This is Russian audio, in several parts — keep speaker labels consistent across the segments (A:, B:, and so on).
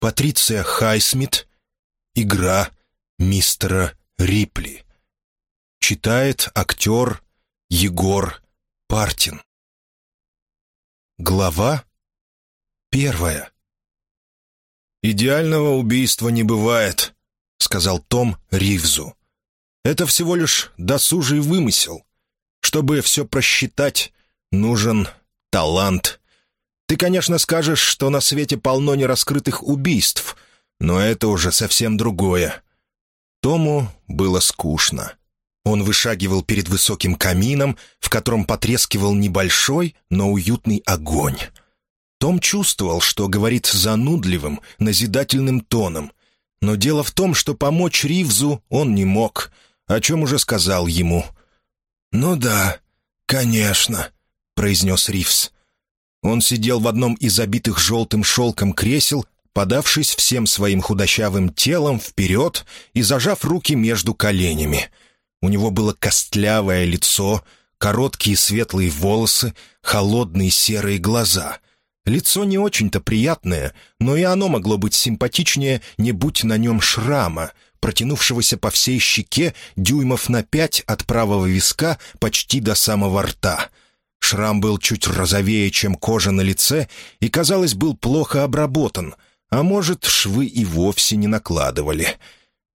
A: Патриция Хайсмит. Игра мистера Рипли. Читает актер Егор Партин. Глава первая. «Идеального убийства не бывает», — сказал Том Ривзу. «Это всего лишь досужий вымысел. Чтобы все просчитать, нужен талант. Ты, конечно, скажешь, что на свете полно нераскрытых убийств, но это уже совсем другое». Тому было скучно. Он вышагивал перед высоким камином, в котором потрескивал небольшой, но уютный огонь. Том чувствовал, что говорит занудливым, назидательным тоном. Но дело в том, что помочь Ривзу он не мог, о чем уже сказал ему. «Ну да, конечно», — произнес Ривз. Он сидел в одном из обитых желтым шелком кресел, подавшись всем своим худощавым телом вперед и зажав руки между коленями. У него было костлявое лицо, короткие светлые волосы, холодные серые глаза. Лицо не очень-то приятное, но и оно могло быть симпатичнее, не будь на нем шрама, протянувшегося по всей щеке дюймов на пять от правого виска почти до самого рта. Шрам был чуть розовее, чем кожа на лице, и, казалось, был плохо обработан, а может, швы и вовсе не накладывали —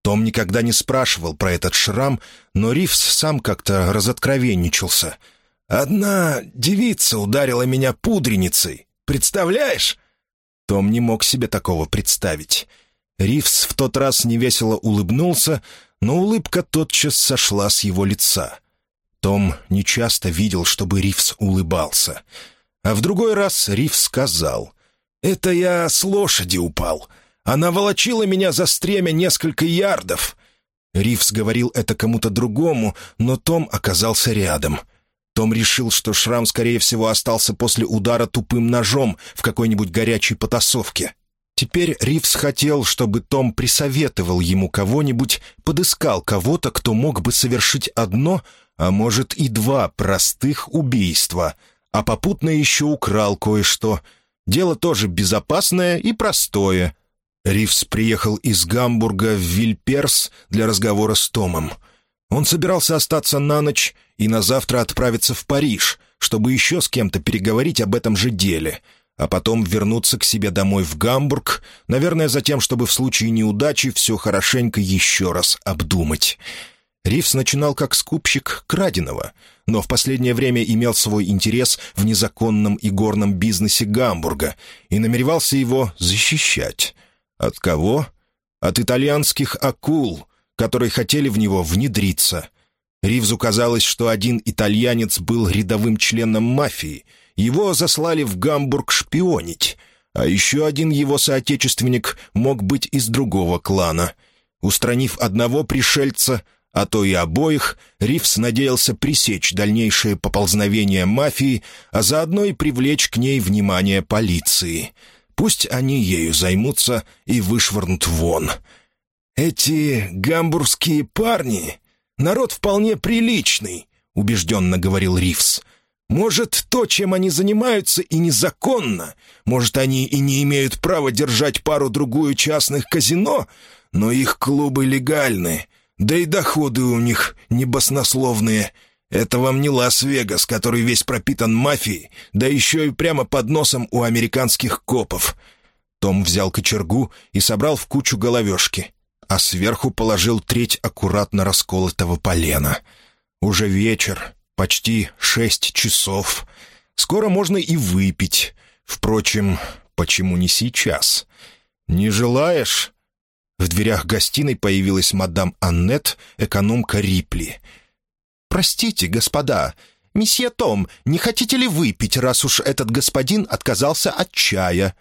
A: том никогда не спрашивал про этот шрам, но Ривз сам как-то разоткровенничался. «Одна девица ударила меня пудреницей. Представляешь?» Том не мог себе такого представить. Ривз в тот раз невесело улыбнулся, но улыбка тотчас сошла с его лица. Том нечасто видел, чтобы Ривз улыбался. А в другой раз Ривз сказал, «Это я с лошади упал. Она волочила меня за стремя несколько ярдов». Ривз говорил это кому-то другому, но Том оказался рядом. Том решил, что шрам, скорее всего, остался после удара тупым ножом в какой-нибудь горячей потасовке. Теперь Ривз хотел, чтобы Том присоветовал ему кого-нибудь, подыскал кого-то, кто мог бы совершить одно, а может и два простых убийства, а попутно еще украл кое-что. Дело тоже безопасное и простое — Ривз приехал из Гамбурга в Вильперс для разговора с Томом. Он собирался остаться на ночь и на завтра отправиться в Париж, чтобы еще с кем-то переговорить об этом же деле, а потом вернуться к себе домой в Гамбург, наверное, за тем, чтобы в случае неудачи все хорошенько еще раз обдумать. Ривз начинал как скупщик краденого, но в последнее время имел свой интерес в незаконном и горном бизнесе Гамбурга и намеревался его защищать. От кого? От итальянских акул, которые хотели в него внедриться. Ривзу казалось, что один итальянец был рядовым членом мафии. Его заслали в Гамбург шпионить. А еще один его соотечественник мог быть из другого клана. Устранив одного пришельца, а то и обоих, Ривз надеялся пресечь дальнейшее поползновение мафии, а заодно и привлечь к ней внимание полиции — Пусть они ею займутся и вышвырнут вон. «Эти гамбургские парни — народ вполне приличный», — убежденно говорил Ривз. «Может, то, чем они занимаются, и незаконно. Может, они и не имеют права держать пару-другую частных казино, но их клубы легальны, да и доходы у них небоснословные». Это вам не Лас-Вегас, который весь пропитан мафией, да еще и прямо под носом у американских копов». Том взял кочергу и собрал в кучу головешки, а сверху положил треть аккуратно расколотого полена. Уже вечер, почти шесть часов. Скоро можно и выпить. Впрочем, почему не сейчас? «Не желаешь?» В дверях гостиной появилась мадам Аннет, экономка Рипли — «Простите, господа, месье Том, не хотите ли выпить, раз уж этот господин отказался от чая?»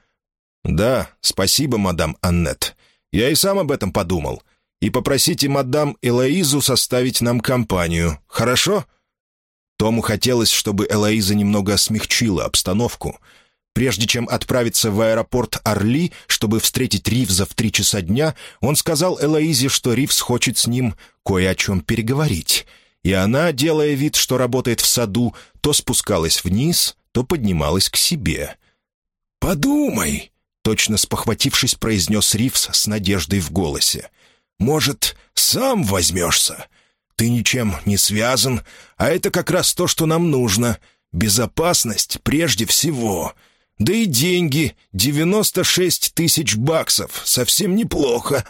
A: «Да, спасибо, мадам Аннет. Я и сам об этом подумал. И попросите мадам Элоизу составить нам компанию, хорошо?» Тому хотелось, чтобы Элоиза немного смягчила обстановку. Прежде чем отправиться в аэропорт Орли, чтобы встретить Ривза в три часа дня, он сказал Элоизе, что Ривз хочет с ним кое о чем переговорить — и она, делая вид, что работает в саду, то спускалась вниз, то поднималась к себе. «Подумай, Точно спохватившись, произнес Ривз с надеждой в голосе. «Может, сам возьмешься? Ты ничем не связан, а это как раз то, что нам нужно. Безопасность прежде всего. Да и деньги — девяносто шесть тысяч баксов. Совсем неплохо».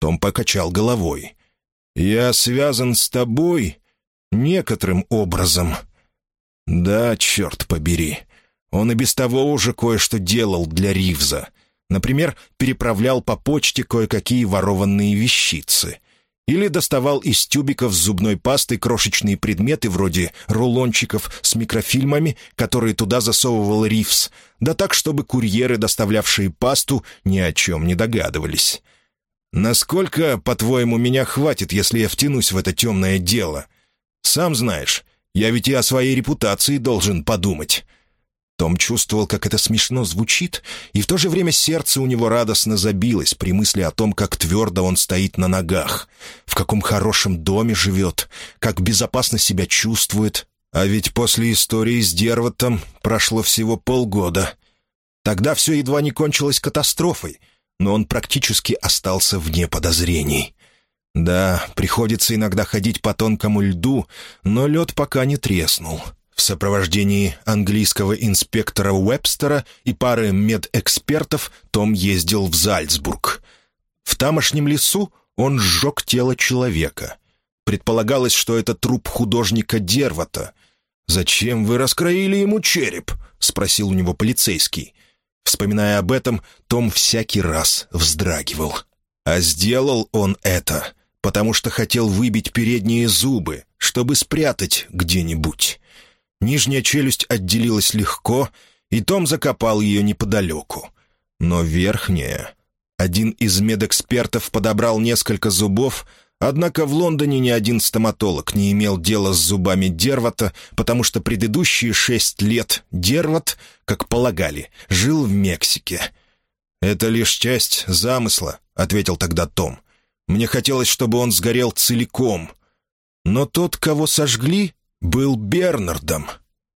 A: Том покачал головой. «Я связан с тобой некоторым образом». «Да, черт побери. Он и без того уже кое-что делал для Ривза. Например, переправлял по почте кое-какие ворованные вещицы. Или доставал из тюбиков с зубной пастой крошечные предметы вроде рулончиков с микрофильмами, которые туда засовывал Ривз, да так, чтобы курьеры, доставлявшие пасту, ни о чем не догадывались. «Насколько, по-твоему, меня хватит, если я втянусь в это темное дело? Сам знаешь, я ведь и о своей репутации должен подумать». Том чувствовал, как это смешно звучит, и в то же время сердце у него радостно забилось при мысли о том, как твердо он стоит на ногах, в каком хорошем доме живет, как безопасно себя чувствует. А ведь после истории с Дерватом прошло всего полгода. Тогда все едва не кончилось катастрофой, но он практически остался вне подозрений. Да, приходится иногда ходить по тонкому льду, но лед пока не треснул. В сопровождении английского инспектора Уэбстера и пары медэкспертов Том ездил в Зальцбург. В тамошнем лесу он сжег тело человека. Предполагалось, что это труп художника Дервата. «Зачем вы раскроили ему череп?» — спросил у него полицейский. Вспоминая об этом, Том всякий раз вздрагивал. А сделал он это, потому что хотел выбить передние зубы, чтобы спрятать где-нибудь. Нижняя челюсть отделилась легко, и Том закопал ее неподалеку. Но верхняя... Один из медэкспертов подобрал несколько зубов, Однако в Лондоне ни один стоматолог не имел дела с зубами Дервата, потому что предыдущие шесть лет Дерват, как полагали, жил в Мексике. «Это лишь часть замысла», — ответил тогда Том. «Мне хотелось, чтобы он сгорел целиком». Но тот, кого сожгли, был Бернардом.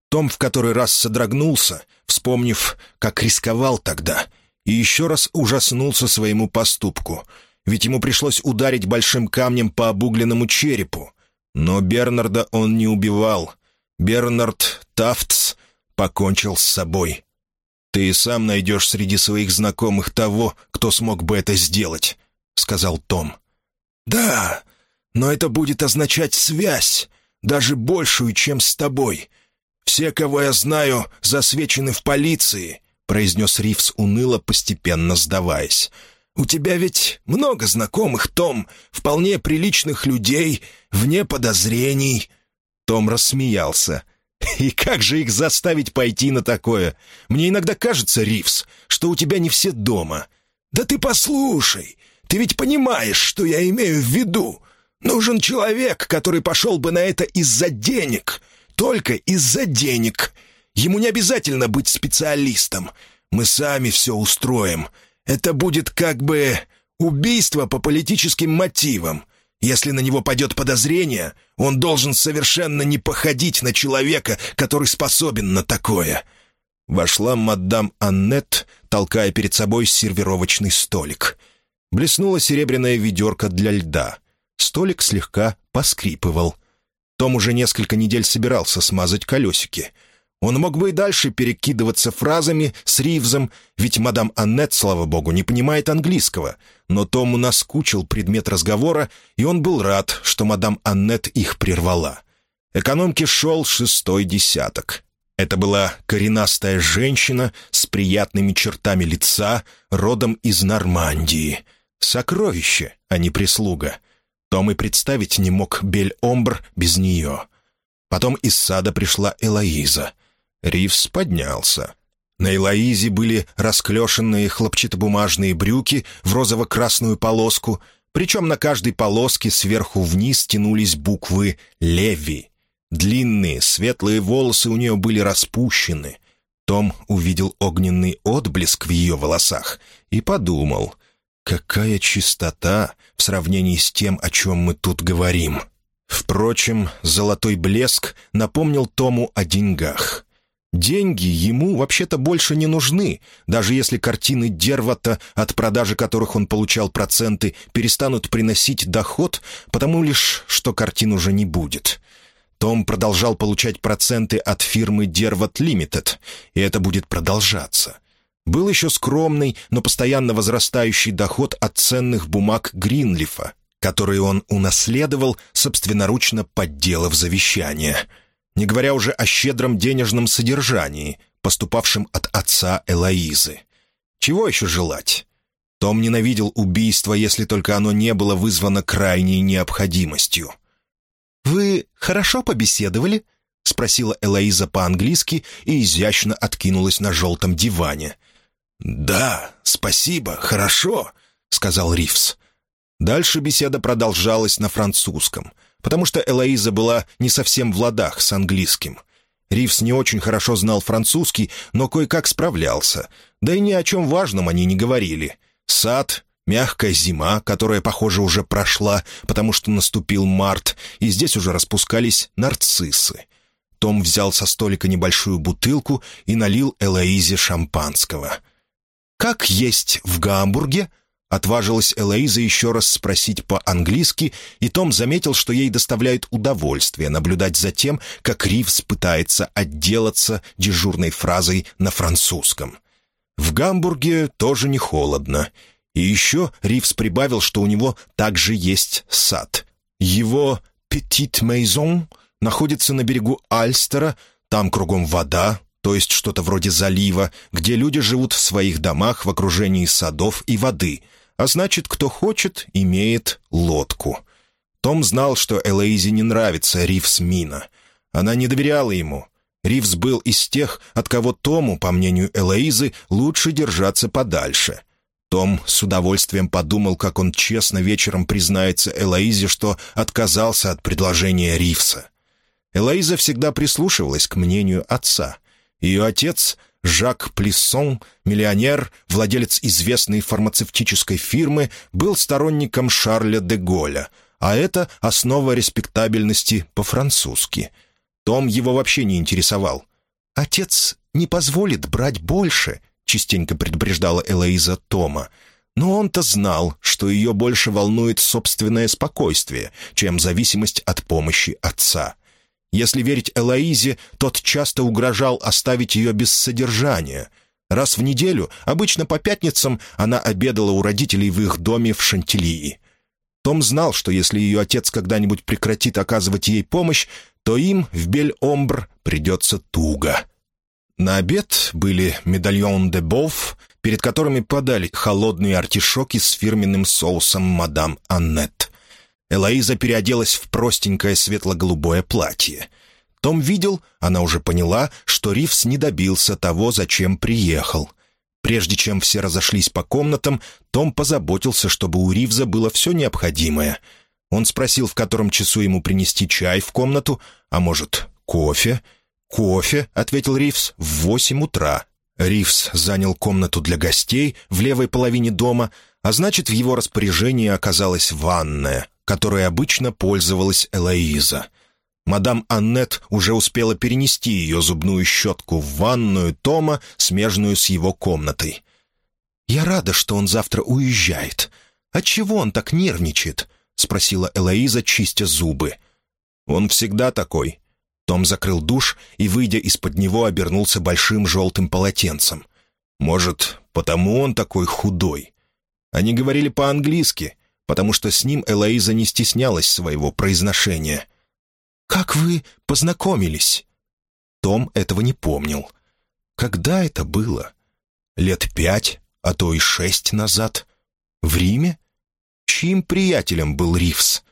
A: Том в который раз содрогнулся, вспомнив, как рисковал тогда, и еще раз ужаснулся своему поступку — ведь ему пришлось ударить большим камнем по обугленному черепу. Но Бернарда он не убивал. Бернард Тафтс покончил с собой. «Ты сам найдешь среди своих знакомых того, кто смог бы это сделать», — сказал Том. «Да, но это будет означать связь, даже большую, чем с тобой. Все, кого я знаю, засвечены в полиции», — произнес Ривз уныло, постепенно сдаваясь. У тебя ведь много знакомых, Том, вполне приличных людей, вне подозрений». Том рассмеялся. «И как же их заставить пойти на такое? Мне иногда кажется, Ривз, что у тебя не все дома». «Да ты послушай, ты ведь понимаешь, что я имею в виду. Нужен человек, который пошел бы на это из-за денег. Только из-за денег. Ему не обязательно быть специалистом. Мы сами все устроим. Это будет как бы убийство по политическим мотивам. Если на него падет подозрение, он должен совершенно не походить на человека, который способен на такое». Вошла мадам Аннет, толкая перед собой сервировочный столик. Блеснула серебряная ведерко для льда. Столик слегка поскрипывал. Том уже несколько недель собирался смазать колесики — он мог бы и дальше перекидываться фразами с Ривзом, ведь мадам Аннет, слава богу, не понимает английского. Но Тому наскучил предмет разговора, и он был рад, что мадам Аннет их прервала. Экономке шел шестой десяток. Это была коренастая женщина с приятными чертами лица, родом из Нормандии. Сокровище, а не прислуга. Том и представить не мог Бель-Омбр без нее. Потом из сада пришла Элоиза — Ривз поднялся. На Элоизе были расклешенные хлопчатобумажные брюки в розово-красную полоску, причем на каждой полоске сверху вниз тянулись буквы «Леви». Длинные, светлые волосы у нее были распущены. Том увидел огненный отблеск в ее волосах и подумал, какая чистота в сравнении с тем, о чем мы тут говорим. Впрочем, золотой блеск напомнил Тому о деньгах. Деньги ему вообще-то больше не нужны, даже если картины Дервата, от продажи которых он получал проценты, перестанут приносить доход, потому лишь, что картин уже не будет. Том продолжал получать проценты от фирмы Дерват Лимитед, и это будет продолжаться. Был еще скромный, но постоянно возрастающий доход от ценных бумаг Гринлифа, которые он унаследовал, собственноручно подделав завещание. Не говоря уже о щедром денежном содержании, поступавшем от отца Элоизы. Чего еще желать? Том ненавидел убийство, если только оно не было вызвано крайней необходимостью. «Вы хорошо побеседовали?» — спросила Элоиза по-английски и изящно откинулась на желтом диване — «Да, спасибо, хорошо», — сказал Ривс. Дальше беседа продолжалась на французском, потому что Элоиза была не совсем в ладах с английским. Ривс не очень хорошо знал французский, но кое-как справлялся. Да и ни о чем важном они не говорили. Сад, мягкая зима, которая, похоже, уже прошла, потому что наступил март, и здесь уже распускались нарциссы. Том взял со столика небольшую бутылку и налил Элоизе шампанского — «Как есть в Гамбурге?» — отважилась Элоиза еще раз спросить по-английски, и Том заметил, что ей доставляет удовольствие наблюдать за тем, как Ривз пытается отделаться дежурной фразой на французском. В Гамбурге тоже не холодно. И еще Ривз прибавил, что у него также есть сад. Его «Petit Maison» находится на берегу Альстера, там кругом вода, то есть что-то вроде залива, где люди живут в своих домах в окружении садов и воды, а значит, кто хочет, имеет лодку. Том знал, что Элейзе не нравится Ривс Мина. Она не доверяла ему. Ривз был из тех, от кого Тому, по мнению Элоизы, лучше держаться подальше. Том с удовольствием подумал, как он честно вечером признается Элоизе, что отказался от предложения Ривса. Элоиза всегда прислушивалась к мнению отца — ее отец, Жак Плиссон, миллионер, владелец известной фармацевтической фирмы, был сторонником Шарля де Голля, а это основа респектабельности по-французски. Том его вообще не интересовал. «Отец не позволит брать больше», — частенько предупреждала Элоиза Тома. Но он-то знал, что ее больше волнует собственное спокойствие, чем зависимость от помощи отца. Если верить Элоизе, тот часто угрожал оставить ее без содержания. Раз в неделю, обычно по пятницам, она обедала у родителей в их доме в Шантилии. Том знал, что если ее отец когда-нибудь прекратит оказывать ей помощь, то им в Бель-Омбр придется туго. На обед были медальон де Бофф, перед которыми подали холодные артишоки с фирменным соусом мадам Аннет. Элоиза переоделась в простенькое светло-голубое платье. Том видел, она уже поняла, что Ривс не добился того, зачем приехал. Прежде чем все разошлись по комнатам, Том позаботился, чтобы у Ривза было все необходимое. Он спросил, в котором часу ему принести чай в комнату, а может, кофе. «Кофе», — ответил Ривз, — «в восемь утра». Ривз занял комнату для гостей в левой половине дома, а значит, в его распоряжении оказалась ванная которой обычно пользовалась Элоиза. Мадам Аннет уже успела перенести ее зубную щетку в ванную Тома, смежную с его комнатой. «Я рада, что он завтра уезжает. Отчего он так нервничает?» — спросила Элоиза, чистя зубы. «Он всегда такой». Том закрыл душ и, выйдя из-под него, обернулся большим желтым полотенцем. «Может, потому он такой худой?» Они говорили по-английски, потому что с ним Элоиза не стеснялась своего произношения. «Как вы познакомились?» Том этого не помнил. Когда это было? Лет пять, а то и шесть назад? В Риме? Чьим приятелем был Ривс?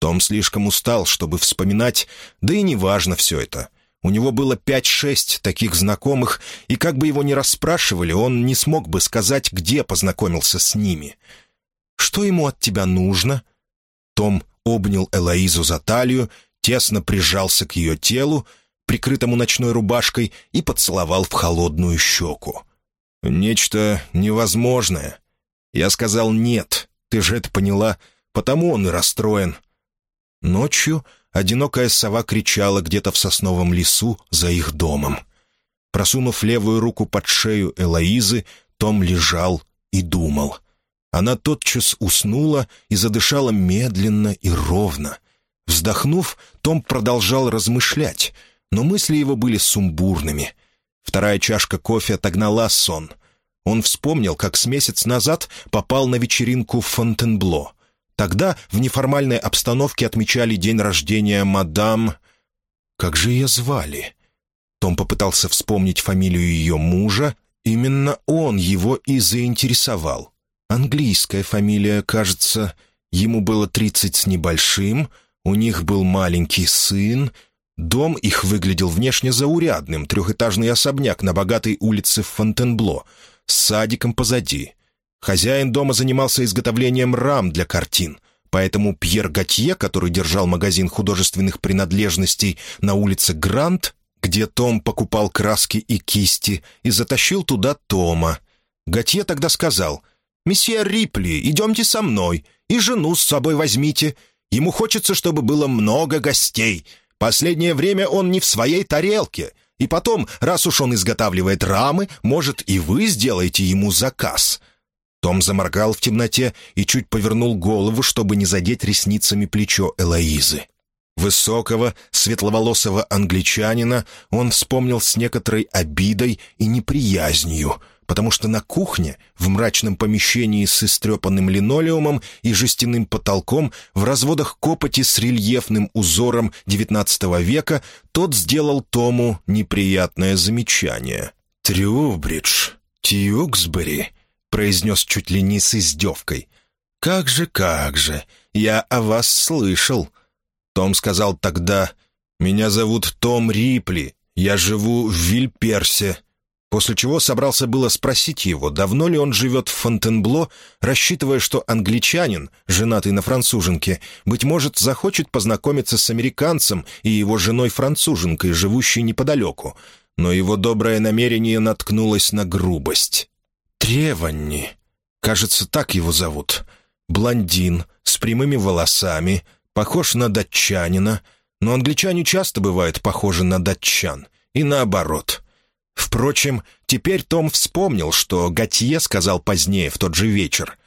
A: Том слишком устал, чтобы вспоминать, да и неважно все это. У него было пять-шесть таких знакомых, и как бы его ни расспрашивали, он не смог бы сказать, где познакомился с ними — что ему от тебя нужно?» Том обнял Элоизу за талию, тесно прижался к ее телу, прикрытому ночной рубашкой, и поцеловал в холодную щеку. «Нечто невозможное. Я сказал «нет», ты же это поняла, потому он и расстроен». Ночью одинокая сова кричала где-то в сосновом лесу за их домом. Просунув левую руку под шею Элоизы, том лежал и думал. Она тотчас уснула и задышала медленно и ровно. Вздохнув, Том продолжал размышлять, но мысли его были сумбурными. Вторая чашка кофе отогнала сон. Он вспомнил, как с месяц назад попал на вечеринку в Фонтенбло. Тогда в неформальной обстановке отмечали день рождения мадам... Как же ее звали? Том попытался вспомнить фамилию ее мужа. Именно он его и заинтересовал. Английская фамилия, кажется, ему было тридцать с небольшим, у них был маленький сын, дом их выглядел внешне заурядным, трехэтажный особняк на богатой улице Фонтенбло, с садиком позади. Хозяин дома занимался изготовлением рам для картин, поэтому Пьер Готье, который держал магазин художественных принадлежностей на улице Грант, где Том покупал краски и кисти, и затащил туда Тома. Готье тогда сказал — «Месье Рипли, идемте со мной, и жену с собой возьмите. Ему хочется, чтобы было много гостей. Последнее время он не в своей тарелке. И потом, раз уж он изготавливает рамы, может, и вы сделаете ему заказ». Том заморгал в темноте и чуть повернул голову, чтобы не задеть ресницами плечо Элоизы. Высокого, светловолосого англичанина он вспомнил с некоторой обидой и неприязнью — потому что на кухне, в мрачном помещении с истрепанным линолеумом и жестяным потолком, в разводах копоти с рельефным узором XIX века, тот сделал Тому неприятное замечание. «Трюбридж, Тьюксбери», — произнес чуть ли не с издевкой. «Как же, как же, я о вас слышал». Том сказал тогда, «Меня зовут Том Рипли, я живу в Вильперсе, После чего собрался было спросить его, давно ли он живет в Фонтенбло, рассчитывая, что англичанин, женатый на француженке, быть может, захочет познакомиться с американцем и его женой-француженкой, живущей неподалеку. Но его доброе намерение наткнулось на грубость. Треванни. Кажется, так его зовут. Блондин, с прямыми волосами, похож на датчанина, но англичане часто бывают похожи на датчан, и наоборот — Впрочем, теперь Том вспомнил, что Готье сказал позднее, в тот же вечер.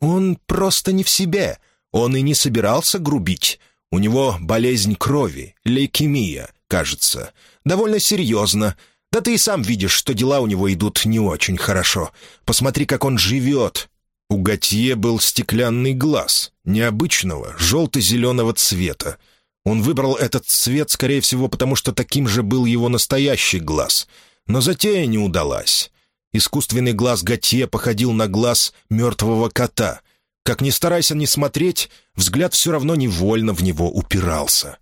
A: «Он просто не в себе. Он и не собирался грубить. У него болезнь крови, лейкемия, кажется. Довольно серьезно. Да ты и сам видишь, что дела у него идут не очень хорошо. Посмотри, как он живет». У Готье был стеклянный глаз, необычного, желто-зеленого цвета. Он выбрал этот цвет, скорее всего, потому что таким же был его настоящий глаз — но затея не удалась. Искусственный глаз Готье походил на глаз мертвого кота. Как ни старайся не смотреть, взгляд все равно невольно в него упирался.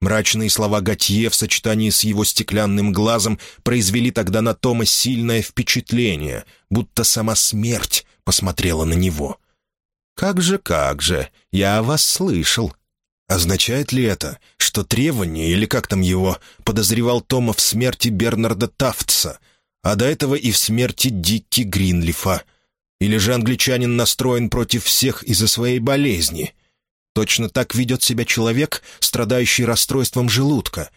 A: Мрачные слова Готье в сочетании с его стеклянным глазом произвели тогда на Тома сильное впечатление, будто сама смерть посмотрела на него. «Как же, как же, я о вас слышал», Означает ли это, что требование, или как там его, подозревал Тома в смерти Бернарда Тафтса, а до этого и в смерти Дикки Гринлифа? Или же англичанин настроен против всех из-за своей болезни? Точно так ведет себя человек, страдающий расстройством желудка.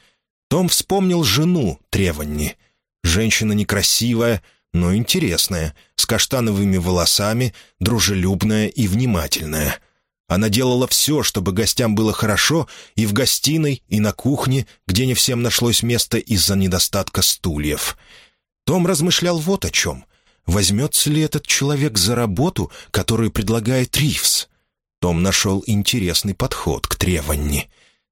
A: Том вспомнил жену Треванни. Женщина некрасивая, но интересная, с каштановыми волосами, дружелюбная и внимательная — она делала все, чтобы гостям было хорошо, и в гостиной, и на кухне, где не всем нашлось место из-за недостатка стульев. Том размышлял вот о чем. Возьмется ли этот человек за работу, которую предлагает Ривз? Том нашел интересный подход к требованию.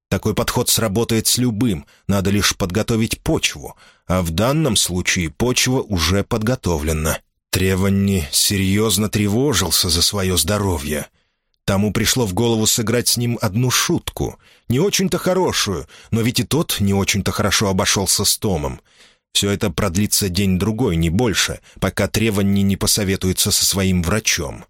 A: Такой подход сработает с любым, надо лишь подготовить почву, а в данном случае почва уже подготовлена. Треванни серьезно тревожился за свое здоровье. Тому пришло в голову сыграть с ним одну шутку. Не очень-то хорошую, но ведь и тот не очень-то хорошо обошелся с Томом. Все это продлится день-другой, не больше, пока Треванни не посоветуется со своим врачом.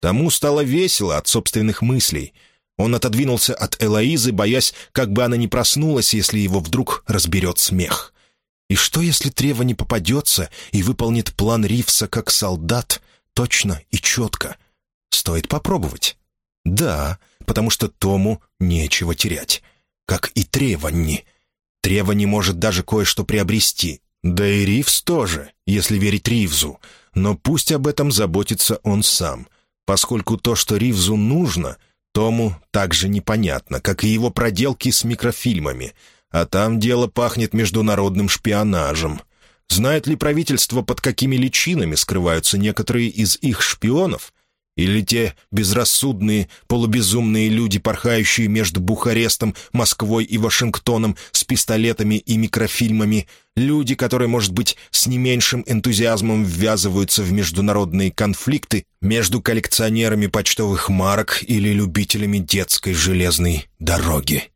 A: Тому стало весело от собственных мыслей. Он отодвинулся от Элоизы, боясь, как бы она не проснулась, если его вдруг разберет смех. И что, если Трева не попадется и выполнит план Ривса как солдат, точно и четко? Стоит попробовать. Да, потому что Тому нечего терять. Как и Треванни. Треванни может даже кое-что приобрести. Да и Ривз тоже, если верить Ривзу. Но пусть об этом заботится он сам, поскольку то, что Ривзу нужно, Тому также непонятно, как и его проделки с микрофильмами. А там дело пахнет международным шпионажем. Знает ли правительство, под какими личинами скрываются некоторые из их шпионов? Или те безрассудные, полубезумные люди, порхающие между Бухарестом, Москвой и Вашингтоном с пистолетами и микрофильмами, люди, которые, может быть, с не меньшим энтузиазмом ввязываются в международные конфликты между коллекционерами почтовых марок или любителями детской железной дороги.